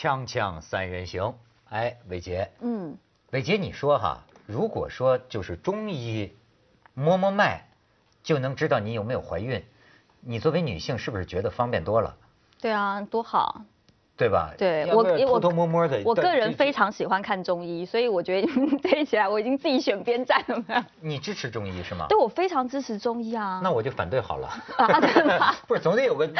锵锵三人行，哎，伟杰，嗯，伟杰，你说哈，如果说就是中医摸摸脉就能知道你有没有怀孕，你作为女性是不是觉得方便多了，对啊，多好。对吧？对我我偷偷摸摸的，我个人非常喜欢看中医，所以我觉得这一起来我已经自己选边站了。没有？你支持中医是吗？对，我非常支持中医啊。那我就反对好了。啊吗 不是，总得有个。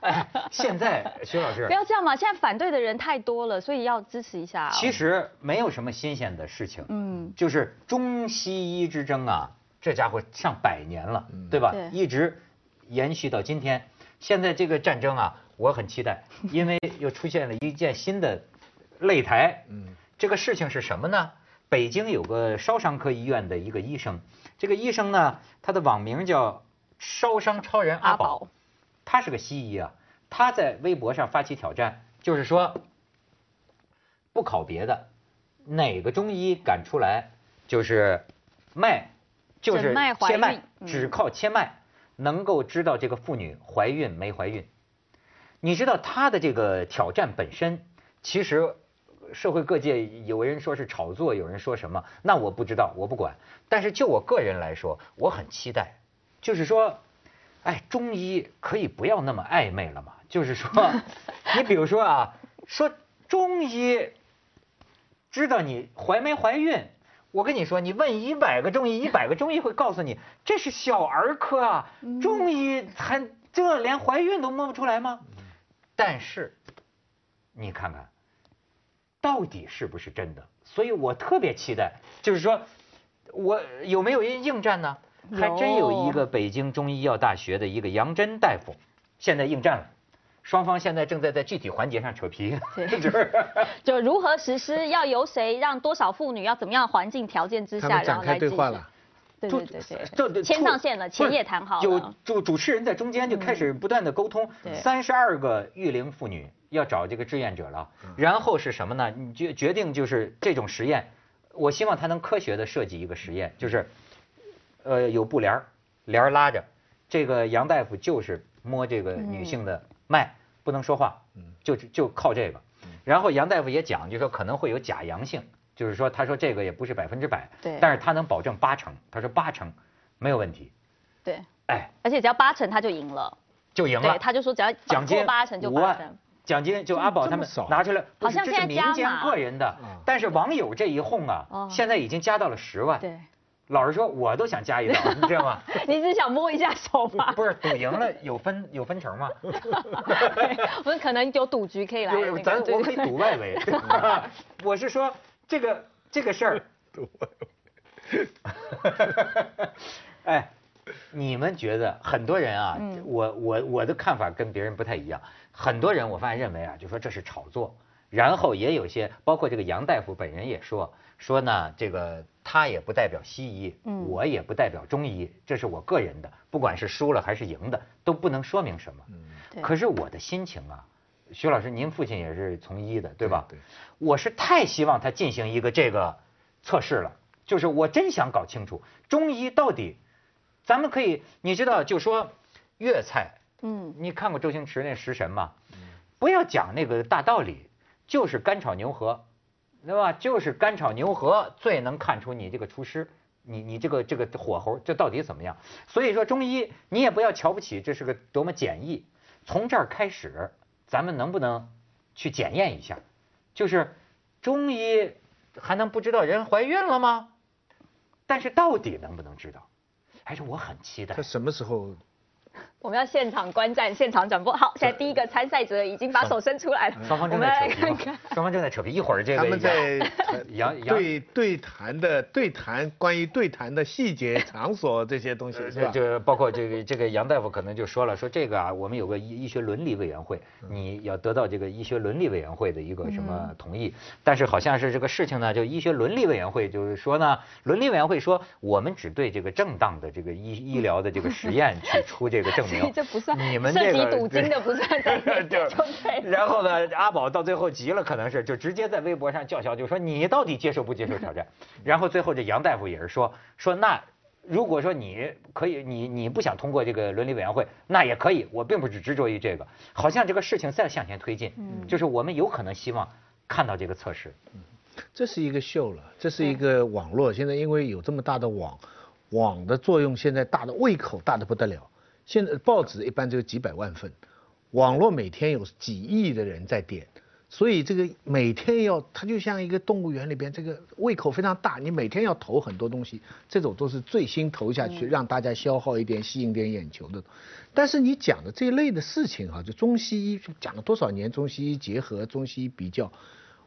哎，现在徐老师不，要这样嘛，现在反对的人太多了，所以要支持一下、哦。其实没有什么新鲜的事情，嗯，就是中西医之争啊，这家伙上百年了，对吧？对一直延续到今天。现在这个战争啊，我很期待，因为又出现了一件新的擂台。嗯，这个事情是什么呢？北京有个烧伤科医院的一个医生，这个医生呢，他的网名叫烧伤超人阿阿宝宝，他是个西医啊，他在微博上发起挑战，就是说不考别的，哪个中医敢出来就是脉，就是切脉只靠切脉能够知道这个妇女怀孕没怀孕。你知道他的这个挑战本身，其实社会各界有人说是炒作，有人说什么，那我不知道，我不管。但是就我个人来说，我很期待，就是说，哎，中医可以不要那么暧昧了嘛？就是说，你比如说啊，说中医知道你怀没怀孕，我跟你说，你问一百个中医，一百个中医会告诉你，这是小儿科啊，中医还这连怀孕都摸不出来吗？但是，你看看，到底是不是真的？所以我特别期待，就是说，我有没有人应战呢？还真有一个北京中医药大学的一个杨真大夫，现在应战了。双方现在正在在具体环节上扯皮，对 就是就如何实施，要由谁，让多少妇女，要怎么样环境条件之下，他们展开然后来进行对话了。对对对对。这对，牵上线了，钱也谈好有了。主主持人在中间就开始不断的沟通，对。三十二个育龄妇女要找这个志愿者了，然后是什么呢？你决决定就是这种实验，我希望他能科学的设计一个实验，就是，呃，有布帘儿，帘儿拉着，这个杨大夫就是摸这个女性的脉，不能说话，就就靠这个，然后杨大夫也讲，就说可能会有假阳性。就是说，他说这个也不是百分之百，对但是他能保证八成，他说八成没有问题，对，哎，而且只要八成他就赢了。就赢了。他就说只要奖金八成就五万八成。，奖金就阿宝他们拿出来，好像这是民现在加间个人的啊，但是网友这一哄啊哦，现在已经加到了十万。对，老实说，我都想加一道，你知道吗？你只想摸一下手吗？不是赌赢了有分有分成吗？我们可能有赌局可以来咱我可以赌外围。我是说这个这个事儿，哎，你们觉得很多人啊，嗯。我我我的看法跟别人不太一样。很多人我发现认为啊，就说这是炒作，然后也有些，包括这个杨大夫本人也说说呢，这个他也不代表西医，嗯。我也不代表中医，这是我个人的，不管是输了还是赢的，都不能说明什么。对。可是我的心情啊，徐老师，您父亲也是从医的，对吧？对对我是太希望他进行一个这个测试了，就是我真想搞清楚中医到底，咱们可以，你知道，就说粤菜，嗯，你看过周星驰那食神吗？不要讲那个大道理，就是干炒牛河，对吧？就是干炒牛河最能看出你这个厨师，你你这个这个火候这到底怎么样？所以说中医你也不要瞧不起，这是个多么简易。从这儿开始，咱们能不能去检验一下？就是中医还能不知道人怀孕了吗？但是到底能不能知道？还是我很期待他。什么时候？我们要现场观战，现场转播。好，现在第一个参赛者已经把手伸出来了，双方正在扯皮。双方正在扯皮，一会儿这个他们在杨杨对对谈的对谈关于对谈的细节、场所这些东西是这吧？就包括这个这个杨大夫可能就说了，说这个啊，我们有个医医学伦理委员会，你要得到这个医学伦理委员会的一个什么同意，但是好像是这个事情呢，就医学伦理委员会就是说呢，伦理委员会说我们只对这个正当的这个医医疗的这个实验去出这个证 这不算你们这个涉及赌金的不算对 就对了然后呢，阿宝到最后急了，可能是就直接在微博上叫嚣，就说你到底接受不接受挑战？然后最后这杨大夫也是说说那如果说你可以，你你不想通过这个伦理委员会，那也可以。我并不是执着于这个，好像这个事情再向前推进，就是我们有可能希望看到这个测试。这是一个秀了，这是一个网络。现在因为有这么大的网，网的作用现在大的胃口大的不得了。现在报纸一般只有几百万份，网络每天有几亿的人在点。所以这个每天要，它就像一个动物园里边，这个胃口非常大，你每天要投很多东西，这种都是最新投下去，让大家消耗一点，吸引点眼球的。但是你讲的这一类的事情哈，就中西医讲了多少年，中西医结合，中西医比较，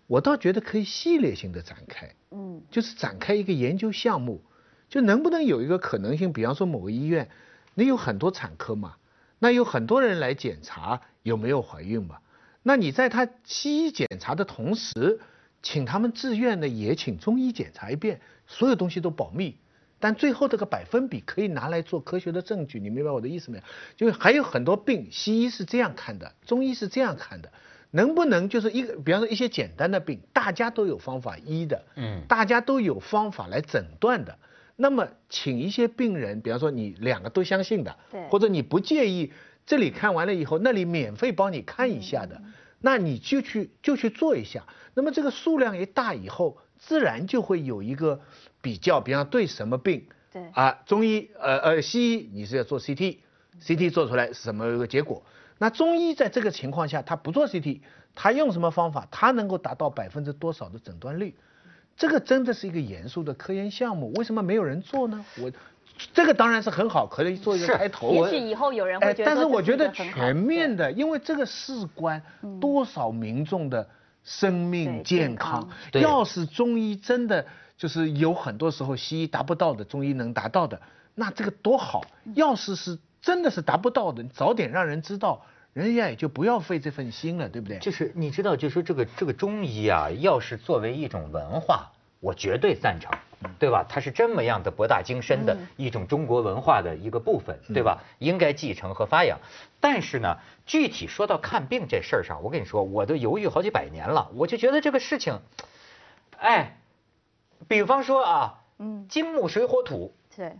我倒觉得可以系列性的展开，嗯，就是展开一个研究项目，就能不能有一个可能性，比方说某个医院，你有很多产科嘛，那有很多人来检查有没有怀孕嘛。那你在他西医检查的同时，请他们自愿的也请中医检查一遍，所有东西都保密，但最后这个百分比可以拿来做科学的证据，你明白我的意思没有？就还有很多病，西医是这样看的，中医是这样看的，能不能就是一个，比方说一些简单的病，大家都有方法医的，嗯，大家都有方法来诊断的，那么请一些病人，比方说你两个都相信的，对，或者你不介意。这里看完了以后，那里免费帮你看一下的，那你就去就去做一下。那么这个数量一大以后，自然就会有一个比较，比方对什么病，对啊，中医呃呃西医你是要做 CT，CT 做出来是什么一个结果？那中医在这个情况下他不做 CT，他用什么方法？他能够达到百分之多少的诊断率？这个真的是一个严肃的科研项目，为什么没有人做呢？我。这个当然是很好，可以做一个开头。也许以后有人会觉得。但是我觉得全面的，因为这个事关多少民众的生命健康。要是中医真的就是有很多时候西医达不到的，中医能达到的，那这个多好。要是是真的是达不到的，早点让人知道，人家也就不要费这份心了，对不对？就是你知道，就说这个这个中医啊，要是作为一种文化。我绝对赞成，对吧？它是这么样的博大精深的一种中国文化的一个部分，对吧？应该继承和发扬。但是呢，具体说到看病这事儿上，我跟你说，我都犹豫好几百年了。我就觉得这个事情，哎，比方说啊，嗯，金木水火土，对，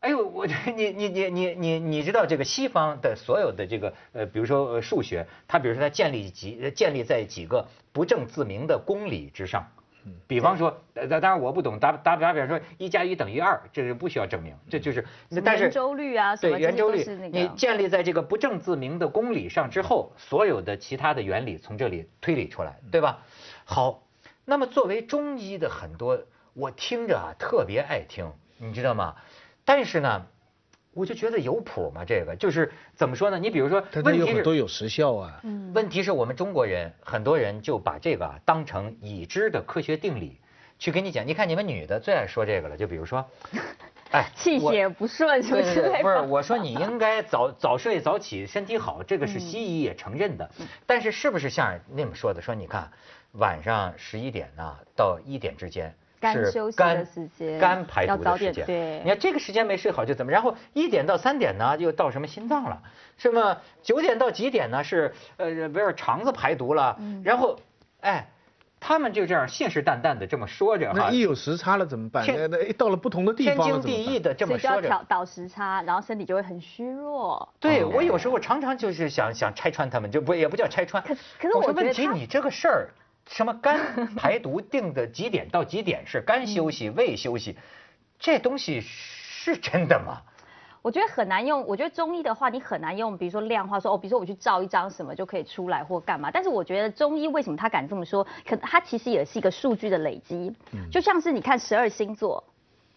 哎呦，我你你你你你你知道这个西方的所有的这个呃，比如说数学，它比如说它建立几建立在几个不证自明的公理之上。比方说，呃，当然我不懂，打打打比方说，一加一等于二，这是不需要证明，这就是。但是圆周率啊，对圆周率，你建立在这个不证自明的公理上之后，所有的其他的原理从这里推理出来，对吧？好，那么作为中医的很多，我听着啊特别爱听，你知道吗？但是呢。我就觉得有谱嘛，这个就是怎么说呢？你比如说，问题是都有时效啊。嗯。问题是我们中国人很多人就把这个当成已知的科学定理去给你讲。你看你们女的最爱说这个了，就比如说，哎，气血不顺是不是？不是，我说你应该早早睡早起，身体好，这个是西医也承认的。但是是不是像那么说的？说你看晚上十一点呢到一点之间。是肝肝排毒的时间，对，你看这个时间没睡好就怎么？然后一点到三点呢，又到什么心脏了？什么九点到几点呢？是呃，不是肠子排毒了？嗯然后，哎，他们就这样信誓旦旦的这么说着哈。那一有时差了怎么办？那那一到了不同的地方天经地义的这么说着。倒时差，然后身体就会很虚弱。对我有时候常常就是想想拆穿他们，就不也不叫拆穿。可可是我说问题你这个事儿。什么肝排毒定的几点到几点是肝休息胃休息，这东西是真的吗？我觉得很难用。我觉得中医的话，你很难用，比如说量化说哦，比如说我去照一张什么就可以出来或干嘛。但是我觉得中医为什么他敢这么说？可他其实也是一个数据的累积，就像是你看十二星座。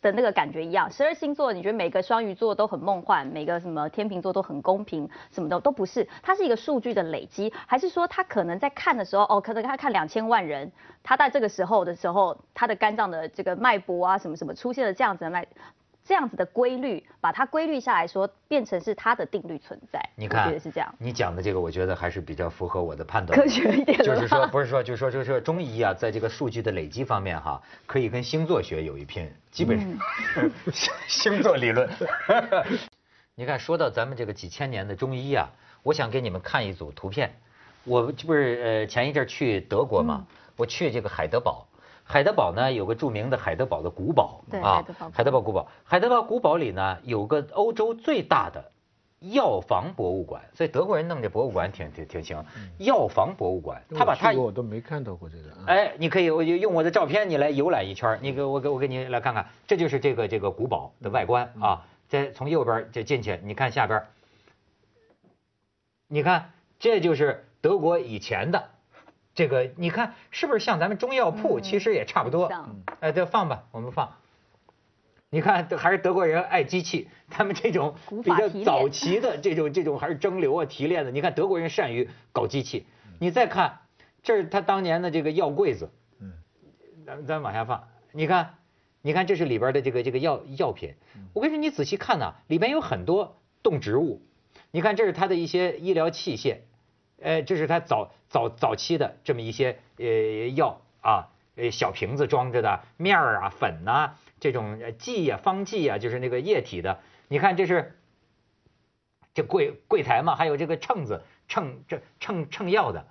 的那个感觉一样，十二星座，你觉得每个双鱼座都很梦幻，每个什么天秤座都很公平，什么的都不是，它是一个数据的累积，还是说他可能在看的时候，哦，可能他看两千万人，他在这个时候的时候，他的肝脏的这个脉搏啊，什么什么出现了这样子的脉。这样子的规律，把它规律下来说，变成是它的定律存在。你看，觉得是这样。你讲的这个，我觉得还是比较符合我的判断。科学一点。就是说，不是说，就是说，就是说，中医啊，在这个数据的累积方面哈，可以跟星座学有一拼。基本上，星座理论。你看，说到咱们这个几千年的中医啊，我想给你们看一组图片。我这不是呃前一阵去德国嘛，我去这个海德堡。海德堡呢有个著名的海德堡的古堡对啊海德堡，古堡，海德堡古堡里呢有个欧洲最大的药房博物馆，所以德国人弄这博物馆挺挺挺行。药房博物馆，他把它我去过我都没看到过这个啊。哎，你可以我就用我的照片，你来游览一圈你给我给我给你来看看，这就是这个这个古堡的外观啊。再从右边儿就进去，你看下边儿，你看这就是德国以前的这个，你看是不是像咱们中药铺？嗯其实也差不多。像哎，这放吧，我们放。你看，还是德国人爱机器，他们这种比较早期的这种这种还是蒸馏啊提炼的。你看德国人善于搞机器。你再看，这是他当年的这个药柜子，嗯，咱咱往下放，你看，你看这是里边的这个这个药药品。我跟你说，你仔细看呐、里边有很多动植物。你看，这是他的一些医疗器械，呃，这是他早早早期的这么一些呃药啊，呃小瓶子装着的面儿啊、粉呐、这种呃剂呀、方剂呀，就是那个液体的。你看这是这柜柜台嘛，还有这个秤子秤这秤秤药的，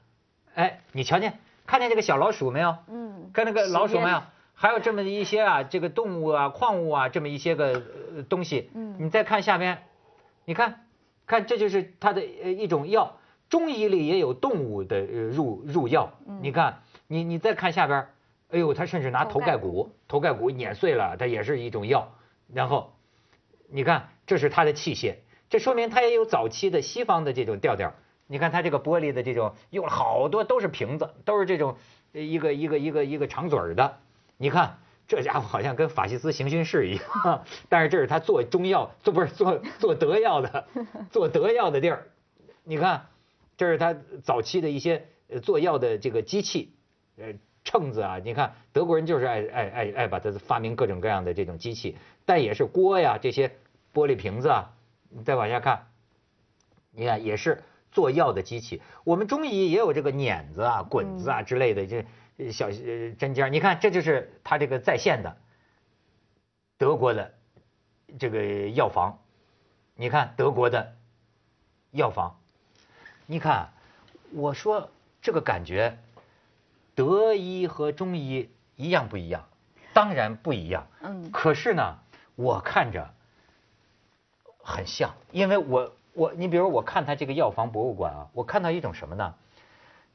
哎，你瞧见看见这个小老鼠没有？嗯，看那个老鼠没有？还有这么一些啊，这个动物啊、矿物啊，这么一些个呃东西。嗯你再看下边，你看，看这就是它的呃一种药。中医里也有动物的呃入入药。嗯你看，你你再看下边，哎呦，他甚至拿头盖骨骨，头盖骨碾碎了，它也是一种药。然后，你看，这是他的器械，这说明他也有早期的西方的这种调调。你看他这个玻璃的这种用了好多都是瓶子，都是这种呃一个一个一个一个长嘴儿的。你看这家伙好像跟法西斯行军士一样，但是这是他做中药，做不是做做德药的，做德药的地儿。你看，这是他早期的一些呃做药的这个机器，呃秤子啊，你看德国人就是爱爱爱爱把它发明各种各样的这种机器，但也是锅呀这些玻璃瓶子啊，你再往下看，你看也是做药的机器。我们中医也有这个碾子啊、滚子啊之类的这呃小呃针尖儿，你看这就是他这个在线的德国的这个药房，你看德国的药房，你看我说这个感觉，德医和中医一样不一样？当然不一样。嗯可是呢，我看着很像，因为我我你比如我看他这个药房博物馆啊，我看到一种什么呢？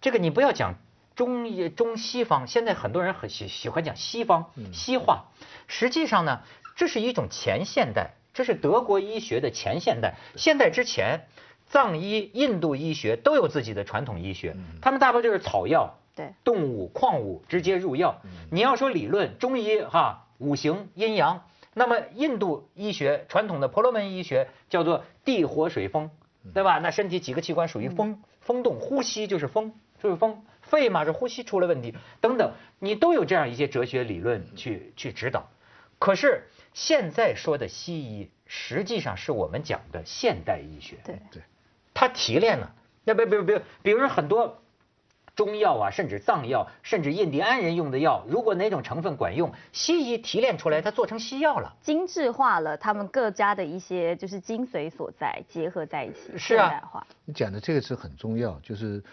这个你不要讲中医中西方，现在很多人很喜喜欢讲西方西化，实际上呢，这是一种前现代，这是德国医学的前现代。现代之前，藏医、印度医学都有自己的传统医学，他们大部分就是草药。对，动物、矿物直接入药。你要说理论，中医哈五行阴阳，那么印度医学传统的婆罗门医学叫做地火水风，对吧？那身体几个器官属于风，风动，呼吸就是风，就是风，肺嘛是呼吸出了问题等等，你都有这样一些哲学理论去去指导。可是现在说的西医，实际上是我们讲的现代医学。对，对，它提炼了。那比比比，比如说很多中药啊，甚至藏药，甚至印第安人用的药，如果哪种成分管用，西医提炼出来，它做成西药了。精致化了他们各家的一些就是精髓所在，结合在一起，是啊现代化。你讲的这个是很重要，就是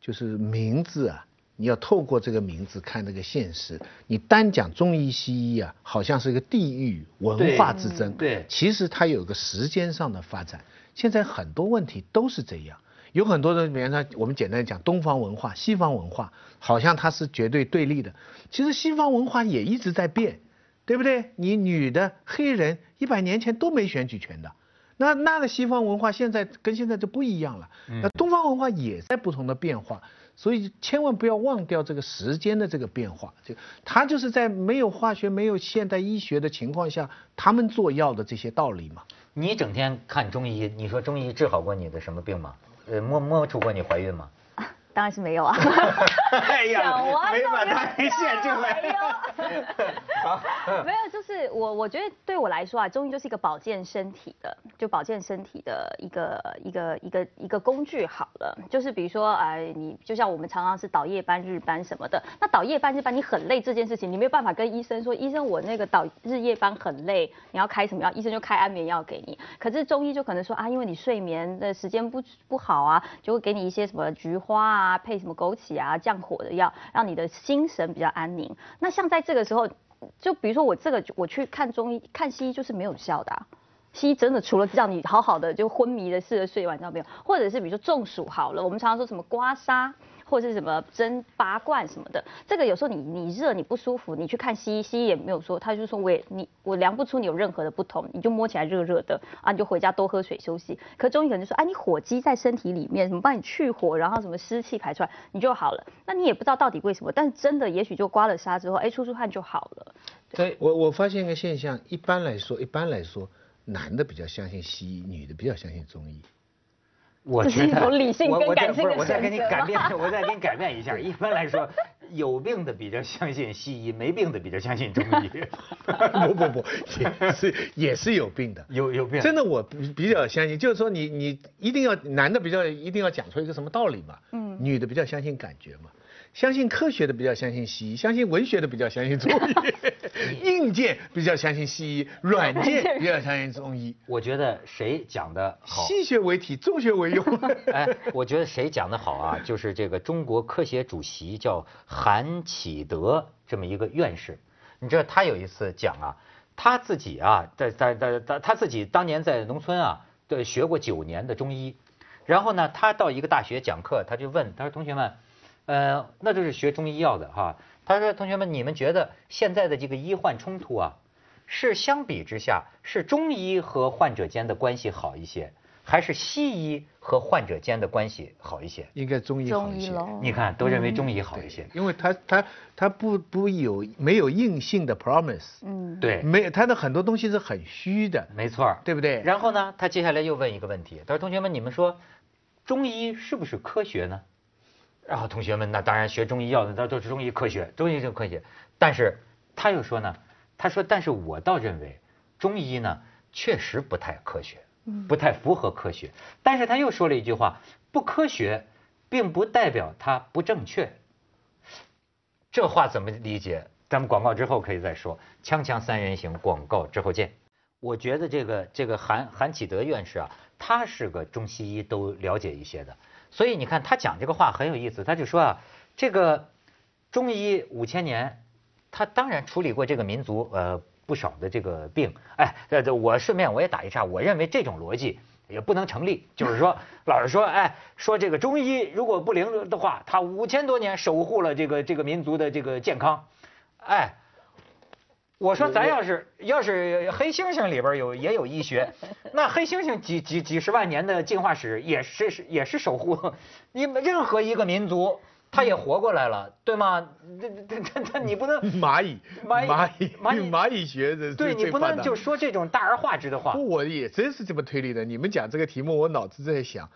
就是名字啊，你要透过这个名字看这个现实。你单讲中医西医啊，好像是一个地域文化之争，对其实它有个时间上的发展。现在很多问题都是这样，有很多的，比方说我们简单讲东方文化、西方文化，好像它是绝对对立的。其实西方文化也一直在变，对不对？你女的、黑人一百年前都没选举权的。那那个西方文化现在跟现在就不一样了，那东方文化也在不同的变化，所以千万不要忘掉这个时间的这个变化。就它就是在没有化学、没有现代医学的情况下，他们做药的这些道理嘛。你整天看中医，你说中医治好过你的什么病吗？呃，摸摸出过你怀孕吗？当然是没有啊。哎讲完没把了就它给显出来。没有，就是我我觉得对我来说啊，中医就是一个保健身体的，就保健身体的一个一个一个一个工具好了。就是比如说，哎，你就像我们常常是倒夜班、日班什么的，那倒夜班、日班你很累这件事情，你没有办法跟医生说，医生我那个倒日夜班很累，你要开什么药？医生就开安眠药给你。可是中医就可能说啊，因为你睡眠的时间不不好啊，就会给你一些什么菊花啊，配什么枸杞啊，降火的药，让你的心神比较安宁。那像在这个时候，就比如说我这个我去看中医看西医就是没有效的、啊。西医真的除了让你好好的就昏迷的试着睡一晚上没有，或者是比如说中暑好了，我们常常说什么刮痧。或者是什么针拔罐什么的，这个有时候你你热你不舒服，你去看西医，西医也没有说，他就说我也你我量不出你有任何的不同，你就摸起来热热的啊，你就回家多喝水休息。可中医可能就说，啊你火积在身体里面，什么帮你去火，然后什么湿气排出来，你就好了。那你也不知道到底为什么，但是真的也许就刮了痧之后，哎出出汗就好了。对，我我发现一个现象，一般来说，一般来说，男的比较相信西医，女的比较相信中医。我觉得有理性跟感性的我再给你改变，我再给你改变一下。一般来说，有病的比较相信西医，没病的比较相信中医。不不不，也 是也是有病的。有有病，真的，我比比较相信，就是说你你一定要男的比较一定要讲出一个什么道理嘛，嗯，女的比较相信感觉嘛，相信科学的比较相信西医，相信文学的比较相信中医，硬件比较相信西医，软件比较相信中医，我觉得谁讲的好？西学为体，中学为用。哎，我觉得谁讲的好啊？就是这个中国科协主席叫韩启德这么一个院士，你知道他有一次讲啊，他自己啊，在在在在他自己当年在农村啊，对学过九年的中医，然后呢，他到一个大学讲课，他就问他说同学们，呃，那就是学中医药的哈，他说同学们，你们觉得现在的这个医患冲突啊，是相比之下是中医和患者间的关系好一些？还是西医和患者间的关系好一些？应该中医好一些，中医喽。你看，都认为中医好一些。因为他他他不不有没有硬性的 promise，嗯，对，没他的很多东西是很虚的，没错儿，对不对？然后呢，他接下来又问一个问题，他说：“同学们，你们说中医是不是科学呢？”然后同学们那当然学中医药的那都是中医科学，中医是科学。但是他又说呢，他说：“但是我倒认为中医呢确实不太科学，不太符合科学。但是他又说了一句话：不科学，并不代表它不正确。这话怎么理解？咱们广告之后可以再说。锵锵三人行，广告之后见。我觉得这个这个韩韩启德院士啊，他是个中西医都了解一些的，所以你看他讲这个话很有意思。他就说啊，这个中医五千年，他当然处理过这个民族呃不少的这个病。哎，这这我顺便我也打一岔，我认为这种逻辑也不能成立。就是说，老是说哎说这个中医如果不灵的话，他五千多年守护了这个这个民族的这个健康，哎。我说，咱要是要是黑猩猩里边有也有医学，那黑猩猩几几几十万年的进化史也是是也是守护你们任何一个民族，他也活过来了，对吗？这这这这你不能 蚂蚁蚂蚁蚂蚁蚂蚁蚂蚁学的对你不能就说这种大而化之的话。不，我也真是这么推理的。你们讲这个题目，我脑子在想，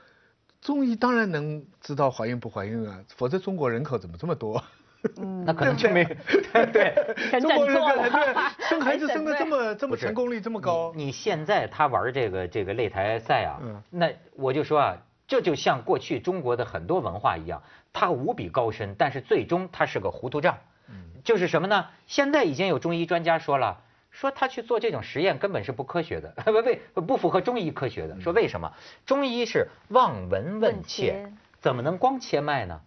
中医当然能知道怀孕不怀孕啊，否则中国人口怎么这么多？那可能就没对。对 中国人对生孩子 生的这么这么成功率这么高，你你现在他玩这个这个擂台赛啊，嗯那我就说啊，这就像过去中国的很多文化一样，它无比高深，但是最终它是个糊涂账。嗯就是什么呢？现在已经有中医专家说了，说他去做这种实验根本是不科学的，不不不符合中医科学的。说为什么？中医是望闻问问切切，怎么能光切脉呢？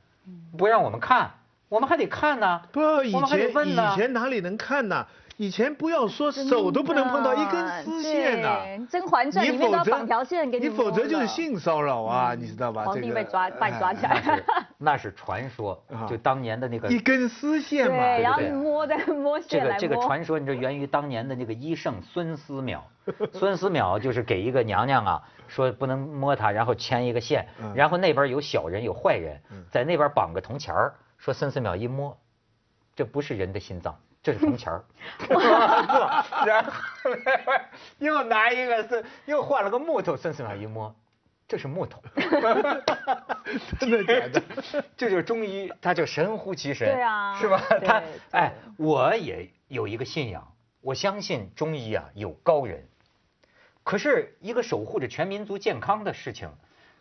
不让我们看，我们还得看呢。不，以前以前哪里能看呐？以前不要说手都不能碰到一根丝线呐、对甄嬛传你里面绑条线给你你否则就是性骚扰啊，你知道吧？皇这个帝被抓把你抓起来哎 那是传说啊，就当年的那个一根丝线嘛，对，然后对你摸再 摸这个这个。传说，你知道源于当年的那个医圣孙思邈。孙思邈就是给一个娘娘啊，说不能摸她，然后牵一个线，嗯然后那边有小人有坏人，在那边绑个铜钱儿，说孙思邈一摸，这不是人的心脏。这是铜钱儿，然后又拿一个是又换了个木头，孙思邈一摸，这是木头，真的假的？这就是中医，他就神乎其神，对啊是吧？他哎，我也有一个信仰，我相信中医啊有高人，可是一个守护着全民族健康的事情，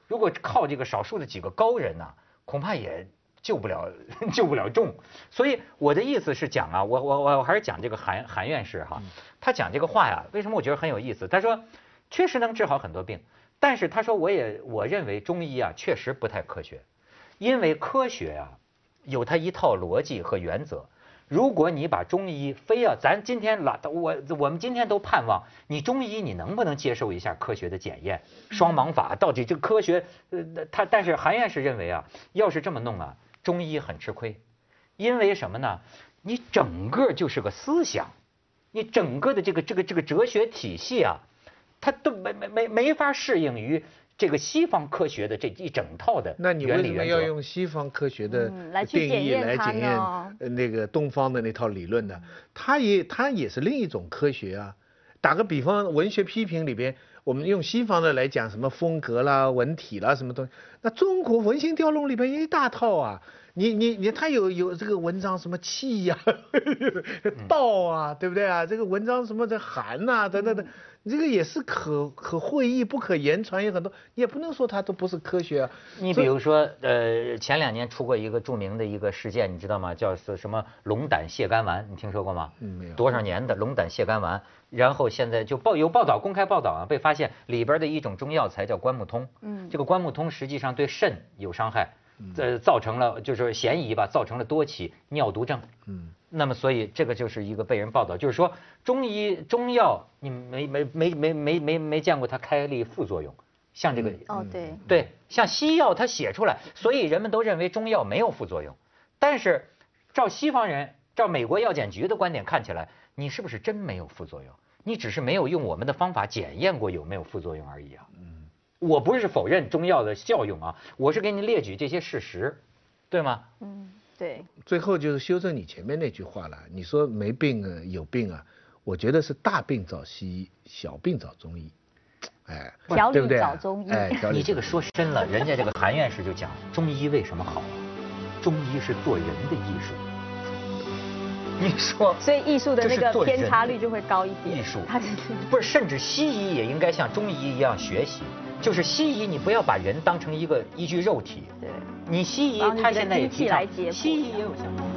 如果靠这个少数的几个高人呢、恐怕也救不了 救不了众。所以我的意思是讲啊，我我我还是讲这个韩韩院士哈，他讲这个话呀，为什么我觉得很有意思？他说确实能治好很多病，但是他说我也我认为中医啊确实不太科学，因为科学啊有它一套逻辑和原则。如果你把中医非要咱今天老我我们今天都盼望你中医你能不能接受一下科学的检验？双盲法到底这个科学呃他但是韩院士认为啊，要是这么弄啊，中医很吃亏，因为什么呢？你整个就是个思想，你整个的这个这个这个哲学体系啊，它都没没没没法适应于。这个西方科学的这一整套的那你为什么要用西方科学的定义来检验那个东方的那套理论呢？它也它也是另一种科学啊。打个比方，文学批评里边，我们用西方的来讲什么风格啦、文体啦什么东西，那中国文心雕龙里边一大套啊。你你你，他有有这个文章什么气呀、道啊，对不对啊？这个文章什么的寒呐，等等等。这个也是可可会意不可言传，有很多，也不能说它都不是科学啊。你比如说，呃，前两年出过一个著名的一个事件，你知道吗？叫是什么龙胆泻肝丸，你听说过吗？嗯，没有。多少年的龙胆泻肝丸，然后现在就报有报道，公开报道啊，被发现里边的一种中药材叫关木通。嗯。这个关木通实际上对肾有伤害，呃，造成了就是嫌疑吧，造成了多起尿毒症。嗯。那么，所以这个就是一个被人报道，就是说中医中药，你没没没没没没没见过它开立副作用，像这个哦对对，像西药它写出来，所以人们都认为中药没有副作用。但是照西方人，照美国药检局的观点看起来，你是不是真没有副作用？你只是没有用我们的方法检验过有没有副作用而已啊。嗯，我不是否认中药的效用啊，我是给你列举这些事实，对吗？嗯。对，最后就是修正你前面那句话了。你说没病啊，有病啊，我觉得是大病找西医，小病找中医。哎，对不对？找中医。哎，你这个说深了，人家这个韩院士就讲中医为什么好？中医是做人的艺术。你说，所以艺术的那个偏差率就会高一点。艺术，不是，甚至西医也应该像中医一样学习。就是西医，你不要把人当成一个一具肉体。对。你西医，他现在也提倡，西医也有相关。